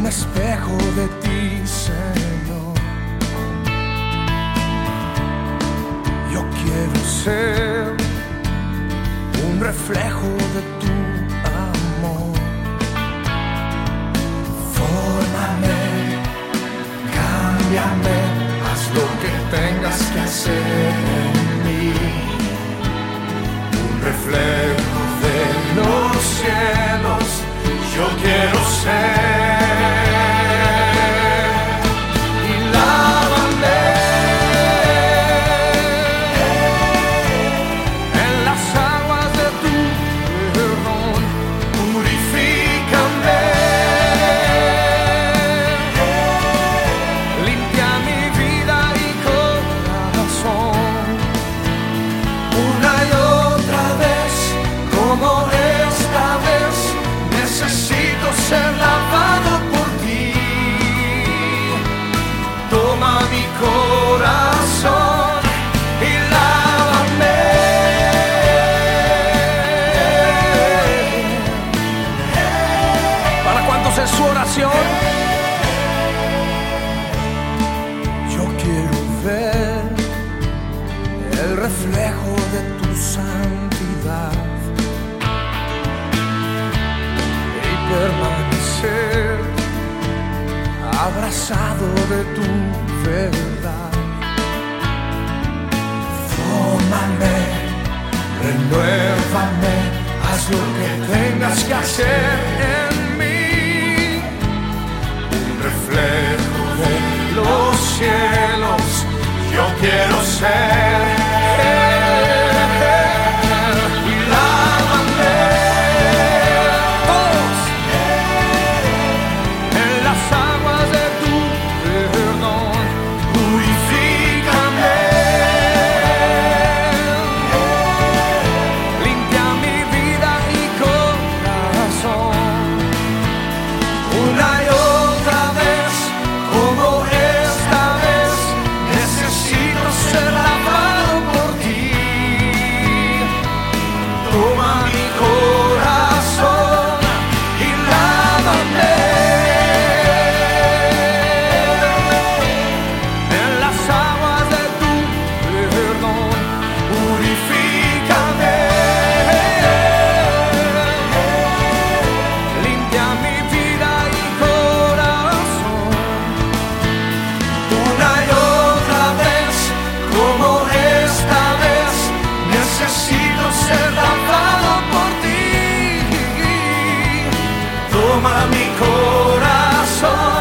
un espejo de ti, Señor. Yo quiero ser un reflejo de tu amor. Fórmame, cámbiame, haz lo que tengas que hacer en mí. Un reflejo. Abrazado de tu verdad. Fórmame, renuévame, haz lo que tengas que hacer toma mi corazón.